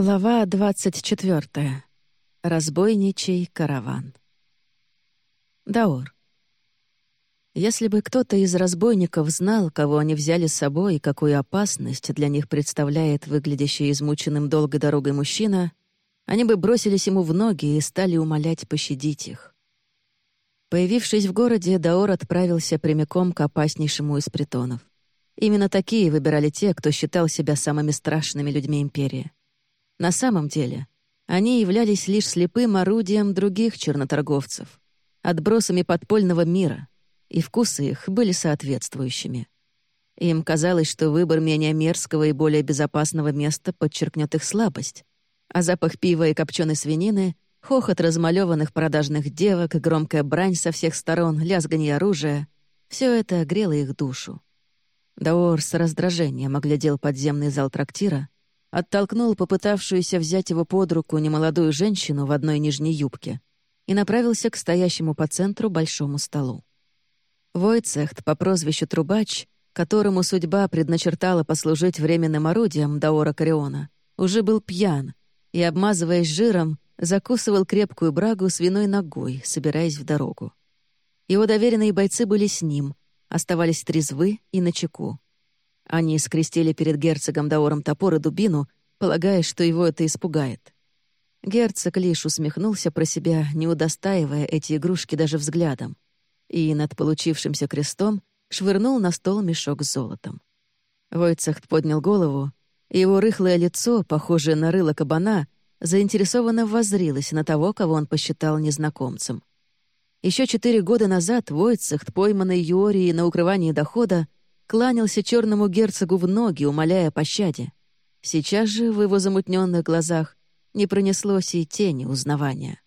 Глава 24. Разбойничий караван. Даор. Если бы кто-то из разбойников знал, кого они взяли с собой и какую опасность для них представляет выглядящий измученным долгой дорогой мужчина, они бы бросились ему в ноги и стали умолять пощадить их. Появившись в городе, Даор отправился прямиком к опаснейшему из притонов. Именно такие выбирали те, кто считал себя самыми страшными людьми Империи. На самом деле, они являлись лишь слепым орудием других черноторговцев, отбросами подпольного мира, и вкусы их были соответствующими. Им казалось, что выбор менее мерзкого и более безопасного места подчеркнет их слабость, а запах пива и копченой свинины, хохот размалеванных продажных девок, громкая брань со всех сторон, лязганье оружия — все это грело их душу. Даор с раздражением оглядел подземный зал трактира, оттолкнул попытавшуюся взять его под руку немолодую женщину в одной нижней юбке и направился к стоящему по центру большому столу. Войцехт по прозвищу Трубач, которому судьба предначертала послужить временным орудием Даора Кариона, уже был пьян и, обмазываясь жиром, закусывал крепкую брагу свиной ногой, собираясь в дорогу. Его доверенные бойцы были с ним, оставались трезвы и начеку. Они скрестили перед герцогом Даором топор и дубину, полагая, что его это испугает. Герцог лишь усмехнулся про себя, не удостаивая эти игрушки даже взглядом, и над получившимся крестом швырнул на стол мешок с золотом. Войцехт поднял голову, и его рыхлое лицо, похожее на рыло кабана, заинтересованно воззрилось на того, кого он посчитал незнакомцем. Еще четыре года назад Войцехт, пойманный Юорией на укрывании дохода, кланялся черному герцогу в ноги, умоляя пощаде. Сейчас же в его замутненных глазах не пронеслось и тени узнавания.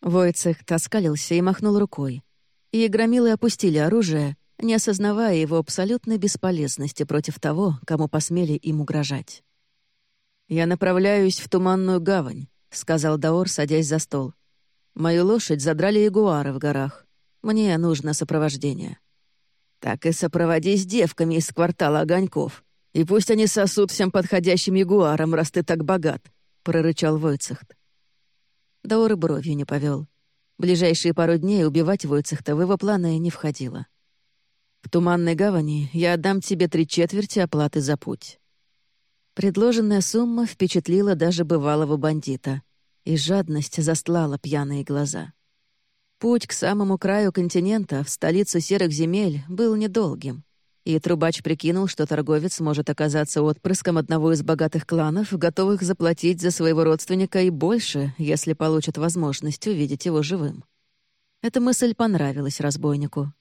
Войцех тоскалился и махнул рукой. И громилы опустили оружие, не осознавая его абсолютной бесполезности против того, кому посмели им угрожать. «Я направляюсь в Туманную гавань», — сказал Даор, садясь за стол. «Мою лошадь задрали ягуары в горах. Мне нужно сопровождение». Так и сопроводи с девками из квартала огоньков. И пусть они сосут всем подходящим ягуаром, раз ты так богат», — прорычал Войцехт. Даор бровью не повел. Ближайшие пару дней убивать Войцехта в его планы не входило. «В Туманной гавани я отдам тебе три четверти оплаты за путь». Предложенная сумма впечатлила даже бывалого бандита, и жадность застлала пьяные глаза. Путь к самому краю континента, в столицу серых земель, был недолгим. И Трубач прикинул, что торговец может оказаться отпрыском одного из богатых кланов, готовых заплатить за своего родственника и больше, если получат возможность увидеть его живым. Эта мысль понравилась разбойнику.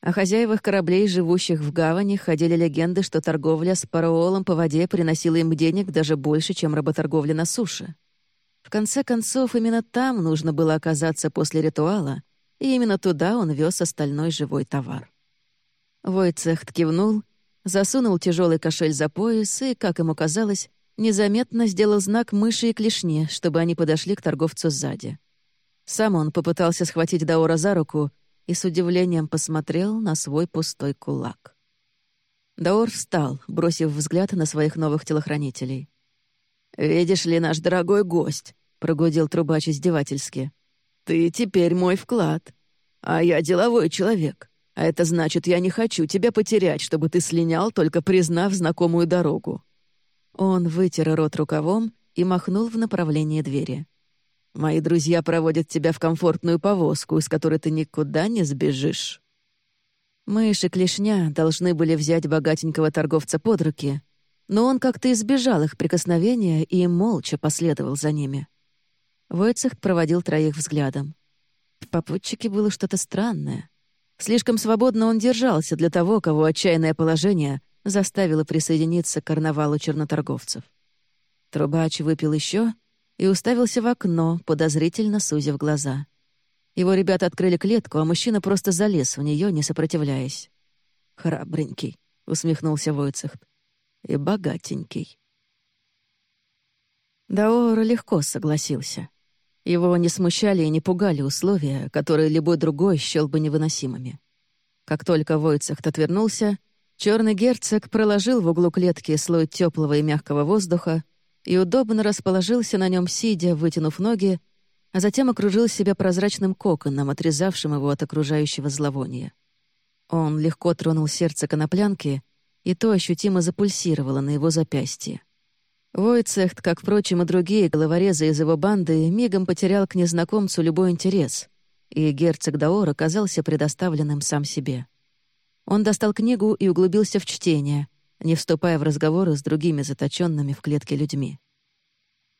О хозяевах кораблей, живущих в гавани, ходили легенды, что торговля с пароолом по воде приносила им денег даже больше, чем работорговля на суше. В конце концов, именно там нужно было оказаться после ритуала, и именно туда он вез остальной живой товар. Войцехт кивнул, засунул тяжелый кошель за пояс и, как ему казалось, незаметно сделал знак мыши и клешне, чтобы они подошли к торговцу сзади. Сам он попытался схватить Даора за руку и с удивлением посмотрел на свой пустой кулак. Даор встал, бросив взгляд на своих новых телохранителей. «Видишь ли, наш дорогой гость», — прогудел трубач издевательски. «Ты теперь мой вклад. А я деловой человек. А это значит, я не хочу тебя потерять, чтобы ты слинял, только признав знакомую дорогу». Он вытер рот рукавом и махнул в направлении двери. «Мои друзья проводят тебя в комфортную повозку, из которой ты никуда не сбежишь». Мышь и клешня должны были взять богатенького торговца под руки, но он как-то избежал их прикосновения и молча последовал за ними. Войцех проводил троих взглядом. В попутчике было что-то странное. Слишком свободно он держался для того, кого отчаянное положение заставило присоединиться к карнавалу черноторговцев. Трубач выпил еще и уставился в окно, подозрительно сузив глаза. Его ребята открыли клетку, а мужчина просто залез в нее, не сопротивляясь. «Храбренький», — усмехнулся Войцехт и богатенький. Даор легко согласился. Его не смущали и не пугали условия, которые любой другой счел бы невыносимыми. Как только Войцехт отвернулся, черный герцог проложил в углу клетки слой теплого и мягкого воздуха, и удобно расположился на нем, сидя, вытянув ноги, а затем окружил себя прозрачным коконом, отрезавшим его от окружающего зловония. Он легко тронул сердце коноплянки, и то ощутимо запульсировало на его запястье. Войцехт, как, впрочем, и другие головорезы из его банды, мигом потерял к незнакомцу любой интерес, и герцог Даор оказался предоставленным сам себе. Он достал книгу и углубился в чтение, не вступая в разговоры с другими заточенными в клетке людьми.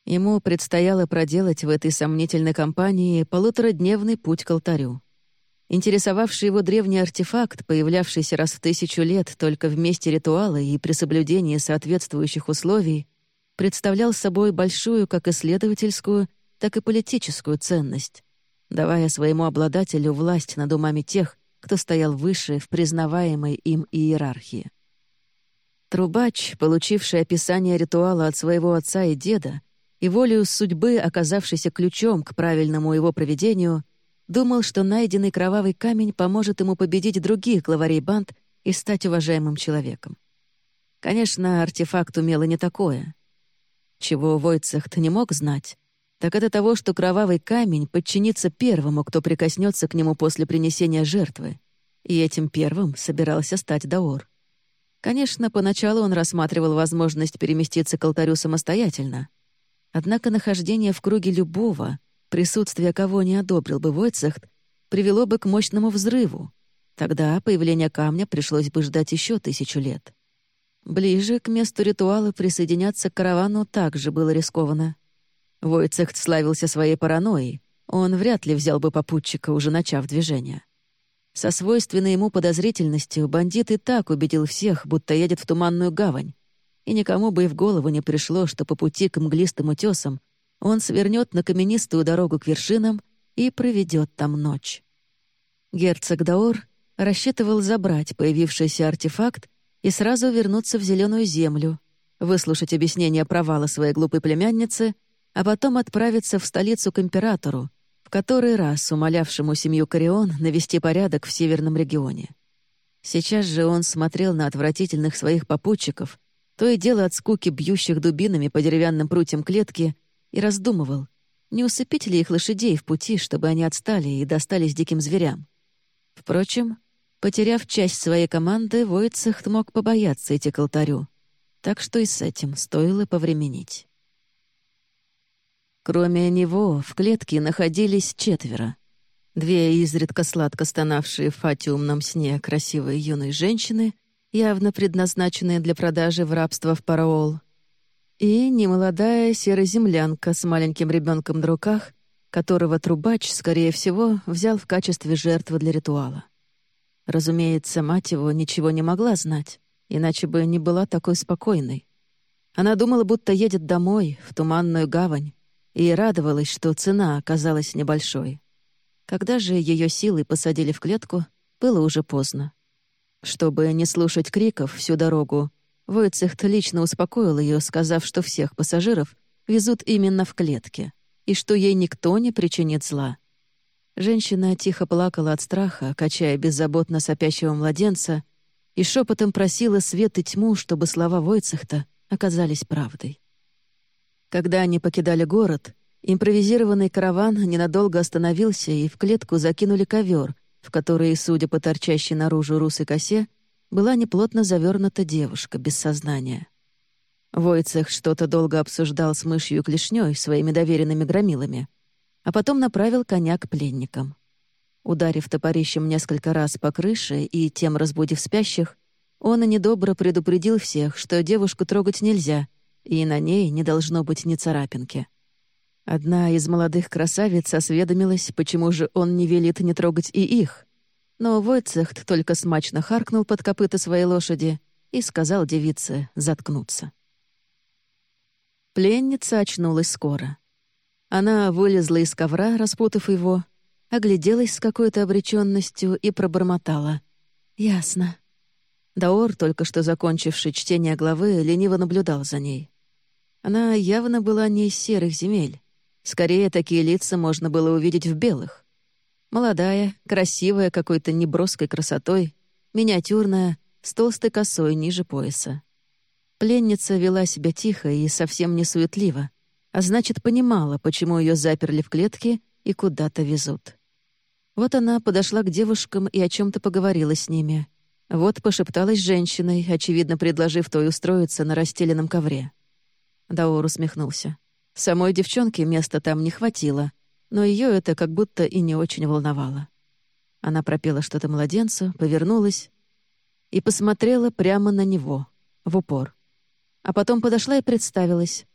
Ему предстояло проделать в этой сомнительной компании полуторадневный путь к алтарю. Интересовавший его древний артефакт, появлявшийся раз в тысячу лет только в месте ритуала и при соблюдении соответствующих условий, представлял собой большую как исследовательскую, так и политическую ценность, давая своему обладателю власть над умами тех, кто стоял выше в признаваемой им иерархии. Трубач, получивший описание ритуала от своего отца и деда, и волею судьбы, оказавшийся ключом к правильному его проведению, думал, что найденный кровавый камень поможет ему победить других главарей банд и стать уважаемым человеком. Конечно, артефакт умел не такое. Чего Войцехт не мог знать, так это того, что кровавый камень подчинится первому, кто прикоснется к нему после принесения жертвы, и этим первым собирался стать Даор. Конечно, поначалу он рассматривал возможность переместиться к алтарю самостоятельно, однако нахождение в круге любого, присутствие кого не одобрил бы Войцехт, привело бы к мощному взрыву. Тогда появление камня пришлось бы ждать еще тысячу лет. Ближе к месту ритуала присоединяться к каравану также было рискованно. Войцехт славился своей паранойей. Он вряд ли взял бы попутчика, уже начав движение. Со свойственной ему подозрительностью бандит и так убедил всех, будто едет в туманную гавань, и никому бы и в голову не пришло, что по пути к мглистым утесам он свернет на каменистую дорогу к вершинам и проведет там ночь. Герцог Даор рассчитывал забрать появившийся артефакт и сразу вернуться в зеленую землю, выслушать объяснение провала своей глупой племянницы а потом отправиться в столицу к императору, в который раз умолявшему семью Корион навести порядок в северном регионе. Сейчас же он смотрел на отвратительных своих попутчиков, то и дело от скуки бьющих дубинами по деревянным прутьям клетки, и раздумывал, не усыпить ли их лошадей в пути, чтобы они отстали и достались диким зверям. Впрочем, потеряв часть своей команды, Войцехт мог побояться идти к алтарю, так что и с этим стоило повременить. Кроме него в клетке находились четверо. Две изредка сладко стонавшие в фатиумном сне красивые юные женщины, явно предназначенные для продажи в рабство в Параол, и немолодая сероземлянка с маленьким ребенком на руках, которого трубач, скорее всего, взял в качестве жертвы для ритуала. Разумеется, мать его ничего не могла знать, иначе бы не была такой спокойной. Она думала, будто едет домой, в туманную гавань, и радовалась, что цена оказалась небольшой. Когда же ее силой посадили в клетку, было уже поздно. Чтобы не слушать криков всю дорогу, Войцехт лично успокоил ее, сказав, что всех пассажиров везут именно в клетке и что ей никто не причинит зла. Женщина тихо плакала от страха, качая беззаботно сопящего младенца, и шепотом просила свет и тьму, чтобы слова Войцехта оказались правдой. Когда они покидали город, импровизированный караван ненадолго остановился и в клетку закинули ковер, в который, судя по торчащей наружу русой косе, была неплотно завернута девушка без сознания. Войцех что-то долго обсуждал с мышью клешней своими доверенными громилами, а потом направил коня к пленникам. Ударив топорищем несколько раз по крыше и тем разбудив спящих, он и недобро предупредил всех, что девушку трогать нельзя, и на ней не должно быть ни царапинки. Одна из молодых красавиц осведомилась, почему же он не велит не трогать и их. Но Войцехт только смачно харкнул под копыта своей лошади и сказал девице заткнуться. Пленница очнулась скоро. Она вылезла из ковра, распутав его, огляделась с какой-то обреченностью и пробормотала. «Ясно». Даор, только что закончивший чтение главы, лениво наблюдал за ней. Она явно была не из серых земель. Скорее, такие лица можно было увидеть в белых. Молодая, красивая какой-то неброской красотой, миниатюрная, с толстой косой ниже пояса. Пленница вела себя тихо и совсем не суетливо, а значит, понимала, почему ее заперли в клетке и куда-то везут. Вот она подошла к девушкам и о чем то поговорила с ними. Вот пошепталась с женщиной, очевидно, предложив той устроиться на расстеленном ковре. Даор усмехнулся. Самой девчонке места там не хватило, но ее это как будто и не очень волновало. Она пропела что-то младенцу, повернулась и посмотрела прямо на него, в упор. А потом подошла и представилась.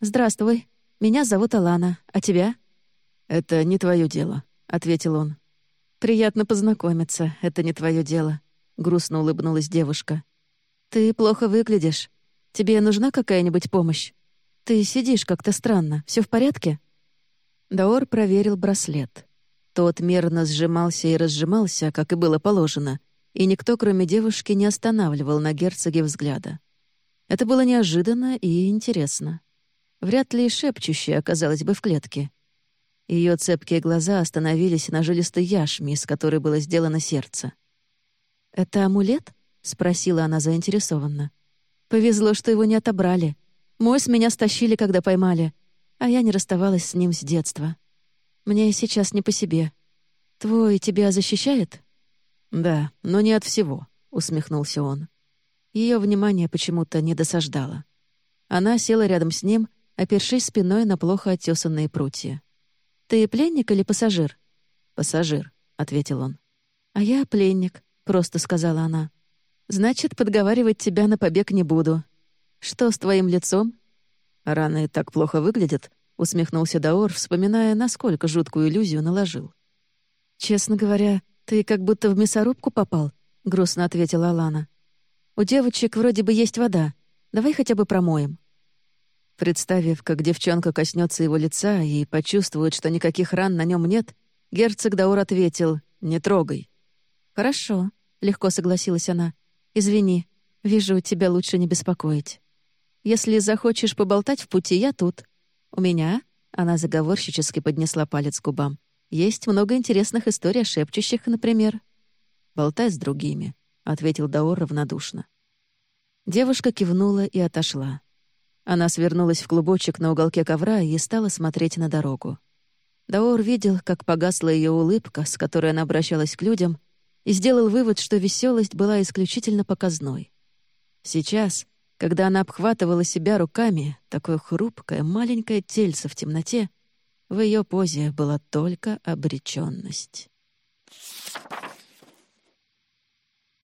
«Здравствуй, меня зовут Алана, а тебя?» «Это не твое дело», — ответил он. «Приятно познакомиться, это не твое дело», — грустно улыбнулась девушка. «Ты плохо выглядишь. Тебе нужна какая-нибудь помощь? Ты сидишь как-то странно. Все в порядке?» Даор проверил браслет. Тот мерно сжимался и разжимался, как и было положено, и никто, кроме девушки, не останавливал на герцоге взгляда. Это было неожиданно и интересно. Вряд ли шепчущая оказалась бы в клетке. Ее цепкие глаза остановились на жилистой яшме, из которой было сделано сердце. «Это амулет?» — спросила она заинтересованно. «Повезло, что его не отобрали. Мой с меня стащили, когда поймали, а я не расставалась с ним с детства. Мне сейчас не по себе. Твой тебя защищает?» «Да, но не от всего», — усмехнулся он. Ее внимание почему-то не досаждало. Она села рядом с ним, опершись спиной на плохо оттесанные прутья. «Ты пленник или пассажир?» «Пассажир», — ответил он. «А я пленник», — просто сказала она. «Значит, подговаривать тебя на побег не буду. Что с твоим лицом?» «Раны так плохо выглядят», — усмехнулся Даор, вспоминая, насколько жуткую иллюзию наложил. «Честно говоря, ты как будто в мясорубку попал», — грустно ответила Алана. «У девочек вроде бы есть вода. Давай хотя бы промоем». Представив, как девчонка коснется его лица и почувствует, что никаких ран на нем нет, герцог Даур ответил «Не трогай». «Хорошо», — легко согласилась она. «Извини, вижу, тебя лучше не беспокоить. Если захочешь поболтать в пути, я тут. У меня...» — она заговорщически поднесла палец к губам. «Есть много интересных историй о шепчущих, например». «Болтай с другими», — ответил Даор равнодушно. Девушка кивнула и отошла. Она свернулась в клубочек на уголке ковра и стала смотреть на дорогу. Даор видел, как погасла ее улыбка, с которой она обращалась к людям, и сделал вывод, что веселость была исключительно показной. Сейчас, когда она обхватывала себя руками, такое хрупкое, маленькое тельце в темноте, в ее позе была только обреченность.